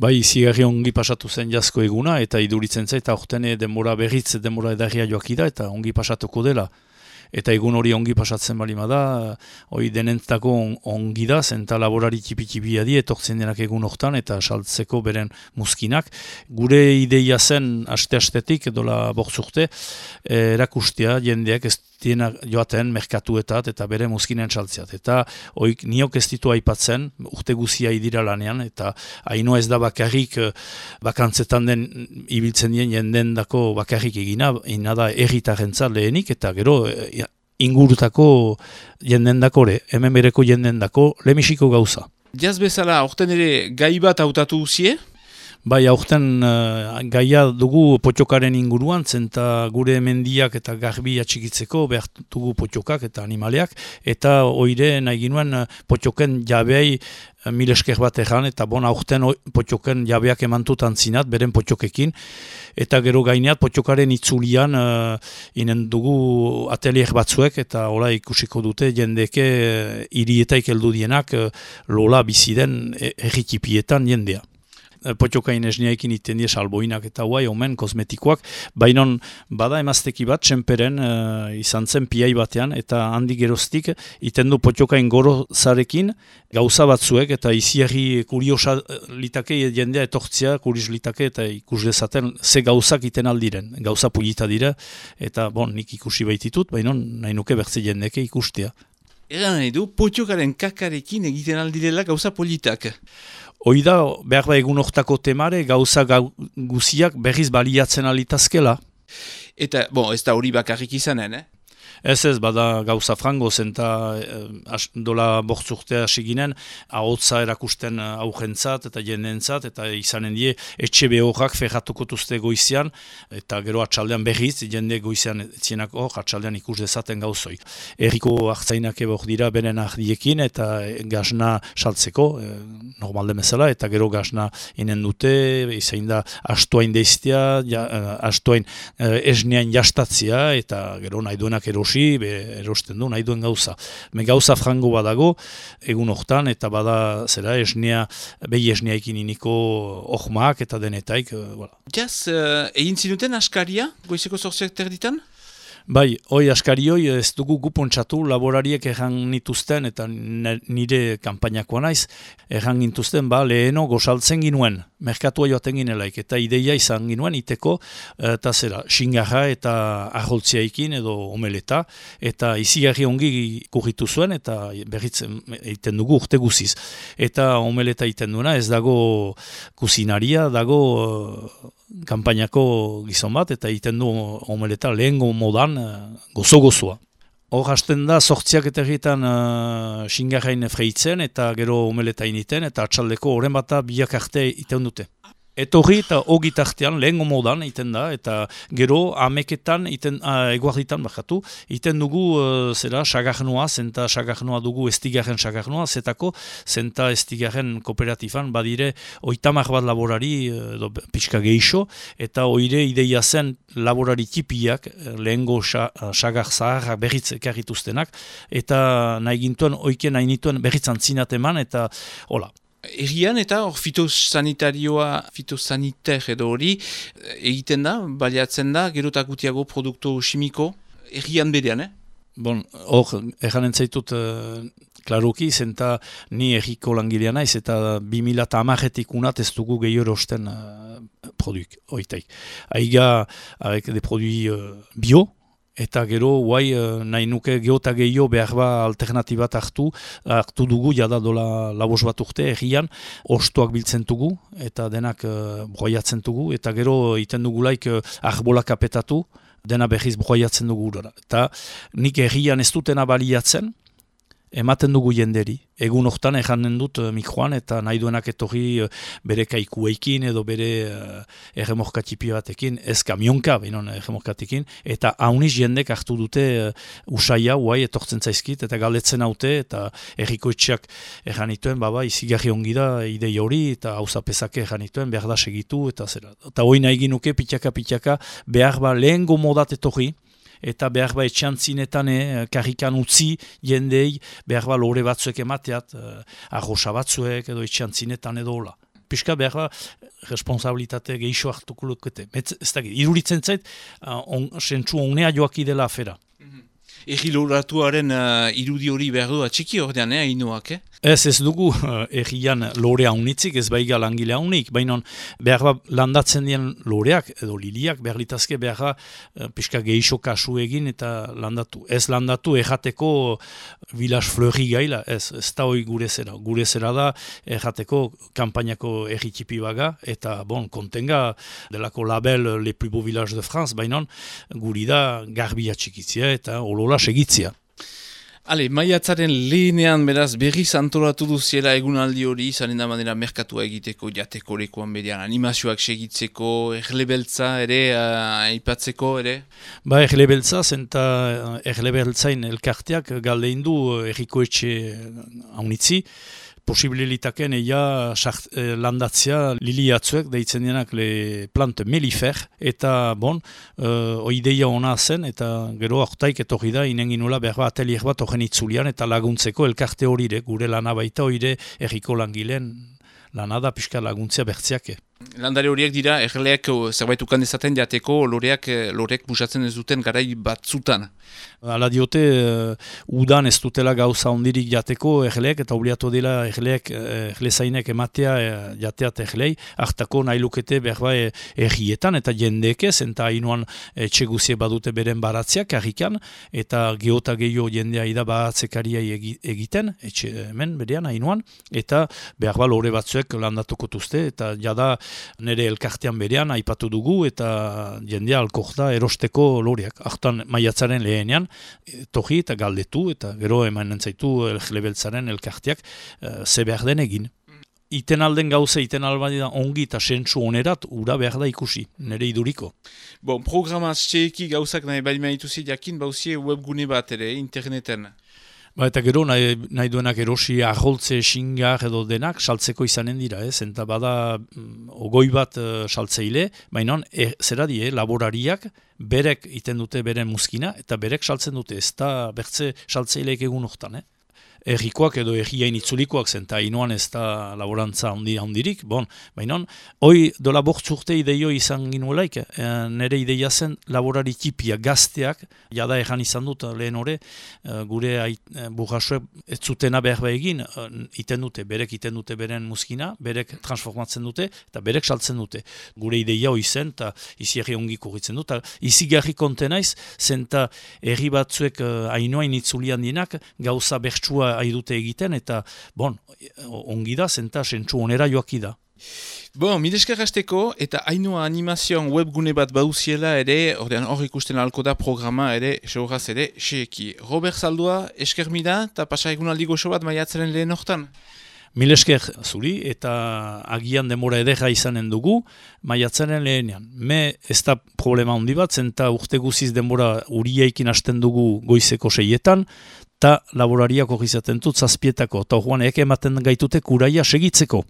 Bai, zigarri ongi pasatu zen jasko eguna, eta iduritzen zait, eta ortene demora berriz, demora edarria joakida, eta ongi pasatuko dela. Eta egun hori ongi pasatzen bali da, hori denentako ongi da, zenta laborari txipi-txipia di, etortzen denak egun hortan, eta saltzeko beren muskinak. Gure ideia zen, aste-astetik, edola bortzurte, eh, erakustea jendeak ez diena joaten merkatuetat eta bere muskinen saltziat. Eta oik niok ez ditu aipatzen, urte guzia idira lanean, eta haino ez da bakarrik eh, bakantzetan den ibiltzen dien jenden dako bakarrik egina, ina da erritaren lehenik, eta gero eh, ingurutako jenden dakore, hemen bereko jenden dako, lemisiko gauza. Jaz bezala, orten ere gai bat hautatu uzie? Bai, aurten uh, gaia dugu potxokaren inguruan, zenta gure mendiak eta garbi atxikitzeko behar dugu potxokak eta animaleak, eta oire nahi ginuen uh, potxoken jabei uh, mil esker bat erran, eta bon aurten potxoken jabeak emantutan zinat, beren potxokekin, eta gero gaineat potxokaren itzulian uh, inen dugu atelier batzuek, eta hola ikusiko dute jendeke uh, irietaik heldu dienak uh, lola biziden erritipietan jendea. Eh, potxokain esniaikin iten die salboinak eta guai, omen, kosmetikoak, baina bada emazteki bat, txemperen uh, izan zen piai batean, eta handi geroztik, iten du potxokain goro zarekin, gauza batzuek, eta iziarri kuriosa eh, litake jendea etortzia, kurios litake, eta ikus dezaten, ze gauzak iten aldiren, gauza pulita dira, eta bon, nik ikusi baititut, baina nahi nuke bertze jendeke ikustea. Egan nahi du, potxokaren kakarekin egiten aldirela gauza politak. Hoi da, behar da egun ortako temare, gauza guziak berriz baliatzen alitazkela. Eta, bon, ez da hori bakarrik izanen, eh? Ez ez, bada gauza frango zen eta eh, dola bortzurtea seginen, ahotza erakusten eh, aurrentzat eta jendentzat, eta izanen die, etxe behorrak ferratuko tuzte goizian, eta gero atxaldean berriz, jende goizian zienak hor, atxaldean ikus dezaten gauzoi. Eriko hartzainak ebor dira benen ardiekin, eta gazna saltzeko, e, normal demezela, eta gero gazna inen dute, izain da astuain deiztia, ja, astuain esnean jastatzia, eta gero nahi duenak eros erosi, be, erosten du, nahi duen gauza. Me gauza frango badago, egun hortan, eta bada, zera, esnea, behi esnea ikin iniko ohmak eta denetaik. Uh, voilà. Jaz, uh, egin zinuten askaria, goizeko zorziak terditan? Bai, hoi askari hoi ez dugu gupontsatu laborariek erran nituzten eta nire kampainakoa naiz erran gintuzten, ba, leheno gozaltzen ginuen, merkatua joaten ginelaik, eta ideia izan ginuen iteko, eta zera, xingarra eta aholtziaikin edo omeleta, eta izigarri ongi kurritu zuen, eta berritzen egiten dugu urte guziz. Eta omeleta egiten duena ez dago kusinaria, dago kampainako gizon bat, eta egiten du omeleta lehengo modan uh, gozo-gozoa. Hor hasten da, sortziak eta egiten uh, xingarrain freitzen, eta gero omeleta initen, eta atxaldeko horren bata biak arte iten dute. Etorri eta hogi tartean, gomodan iten da, eta gero ameketan, iten, uh, eguarditan bakatu, iten dugu, uh, zera, sagarnoa, zenta sagarnoa dugu estigarren sagarnoa, zetako, zenta estigarren kooperatifan, badire, oitamak bat laborari, uh, pixka geixo, eta oire ideia zen laborari tipiak, lehengo sagar zaharrak berriz ekarrituztenak, eta nahi gintuen, oiken nahi nituen berritzan zinateman, eta hola, Errian eta hor fitosanitarioa, fitosaniter edo hori, egiten da, baliatzen da, gerotak gutiago produktu simiko, errian bedean, eh? Bon, hor, erran entzaitut, uh, klaruki, zenta ni erriko langilea naiz, eta 2000 eta amaretik unat ez dugu gehiago uh, produik, oitaik. Aiga, avec des produits uh, bio, eta gero guai uh, nahi nuke geota gehiago behar ba alternatibat hartu, hartu dugu jada dola labos bat urte errian, ostuak biltzen dugu eta denak uh, broiatzen dugu eta gero iten dugu laik uh, arbolak apetatu, dena behiz broiatzen dugu. Eta nik errian ez dutena baliatzen, ematen dugu jenderi. Egun hortan eganen dut uh, mikroan eta nahi duenak etorri uh, bere kaikuekin edo bere uh, erremorkatipi batekin, ez kamionka behinon erremorkatekin, eta hauniz jendek hartu dute uh, usaia, uai etortzen zaizkit, eta galdetzen haute, eta errikoetxeak erranituen, baba, izigarri ongi da, idei hori, eta hauza pesake erranituen, behar da segitu, eta zera. Eta hoi nahi ginuke, pitaka-pitaka, behar ba lehen gomodat etorri, eta behar ba etxan zinetan eh, karrikan utzi jendei behar ba lore batzuek emateat, eh, arrosa batzuek edo etxan zinetan edo hola. pixka behar ba, responsabilitate gehiago hartuko lukete. Ez da, iruritzen zait, uh, on, sentzu onea joaki dela afera. Egi loratuaren uh, irudi hori behar du atxiki ordean, eh, inoak, eh? Ez ez dugu uh, egian lore haunitzik, ez baiga langile haunik, baina behar ba landatzen dien loreak, edo liliak, behar litazke behar ba uh, pixka gehiso kasu egin eta landatu. Ez landatu ejateko Vilas Fleury gaila, ez, ez da hoi gure zera. Gure zera da ejateko kampainako egitipi baga, eta bon, kontenga delako label Le Plus Beau Village de France, baina guri da garbia txikitzia eta olola segitzia. Ale, maiatzaren lehenean beraz berri antolatu duziela egunaldi hori, zanen da manera merkatua egiteko, jateko lekuan berean, animazioak segitzeko, erlebeltza ere, uh, aipatzeko ere? Ba, erlebeltza, zenta erlebeltzain elkarteak galdeindu errikoetxe haunitzi, posibilitaken eia eh, landatzea liliatzuek deitzen denak le plante melifer eta bon, uh, oideia ona zen eta gero aurtaik etorri da inenginula behar bat atelier bat ogen itzulian eta laguntzeko elkarte horire gure lana baita horire erriko langileen lanada pixka laguntzea bertziake. Landare horiek dira, erleak zerbait ukan dezaten jateko, loreak, loreak busatzen ez duten garai batzutan. Hala diote, uh, udan ez dutela gauza ondirik jateko erleak, eta obliatu dela erleak, erlezainek ematea uh, jateat erlei, hartako nahi lukete behar errietan, eta jendeke, zenta hainuan etxeguzie badute beren baratziak, harrikan, eta geota gehiago jendea ida baratzekaria egiten, etxe hemen berean hainuan, eta behar ba lore batzuek landatuko tuzte, eta jada nire elkartean berean aipatu dugu eta jendea alkohta erosteko loreak. Artan maiatzaren lehenean, e, tohi eta galdetu eta gero eman nentzaitu elgelebeltzaren elkarteak e, ze behar den egin. Iten alden gauza, iten albani da ongi eta sentsu onerat, ura behar da ikusi, nire iduriko. Bon, programa txeki gauzak nahi bali maituzi jakin, bauzie webgune bat ere, interneten. Ba, eta gero nahi, nahi duenak erosi aholtze xingar edo denak saltzeko izanen dira, ez? Enta bada mm, ogoi bat uh, saltzeile, baina e, zera die, laborariak berek iten dute beren muskina eta berek saltzen dute, ez da bertze saltzeileek egun oktan, eh? Errikoak edo erriain itzulikoak zen, eta inoan ez da laborantza handi, handirik, bon, baina, hoi dola bortzurte ideio izan ginuelaik, e, nire ideia zen laborari tipia gazteak, jada ejan izan dut lehen hori, e, gure e, ez zutena behar egin, iten dute, berek iten dute beren muskina, berek transformatzen dute, eta berek saltzen dute. Gure ideia hoi zen, eta izi ongi kurritzen dut, izi garri kontenaiz, zen eta erri batzuek hainoain itzulian dinak, gauza bertsua haidute egiten, eta, bon, ongi da, zenta, sentzu onera joaki da. Bon, midesker eta hainua animazioan webgune bat bauziela ere, ordean hor ikusten alko da programa ere, seuraz ere, seeki. Robert Zaldua, esker mida, eta pasa egun aldi goxo bat maiatzaren lehen hortan? Mil esker zuri, eta agian demora edera izanen dugu, maiatzaren lehenean. Me ez da problema handi bat, zenta urte guziz denbora uriaikin hasten dugu goizeko seietan, eta laborariak hori zaten dut zazpietako, eta horrean eke ematen gaitute kuraia segitzeko.